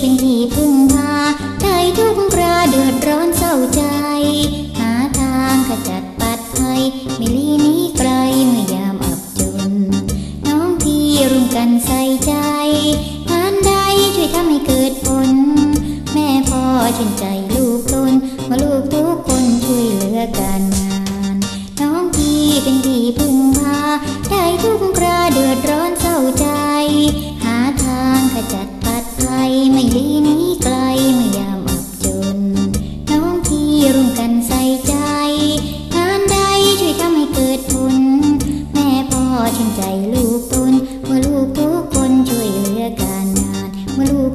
เป็นที่พึ่งพาได้ทุกคราเดือดร้อนเศร้าใจ หาทางขจัดปัดภัยไม่ลีนี้ไกลเมื่อยามอับจน น้องพี่ร่วมกันใส่ใจงานใดช่วยทำให้เกิดผล แม่พ่อชื่นใจลูก ชั่งใจลูกตนเมื่อลูกทุกคนช่วยเหลือกันงานเมื่อลูก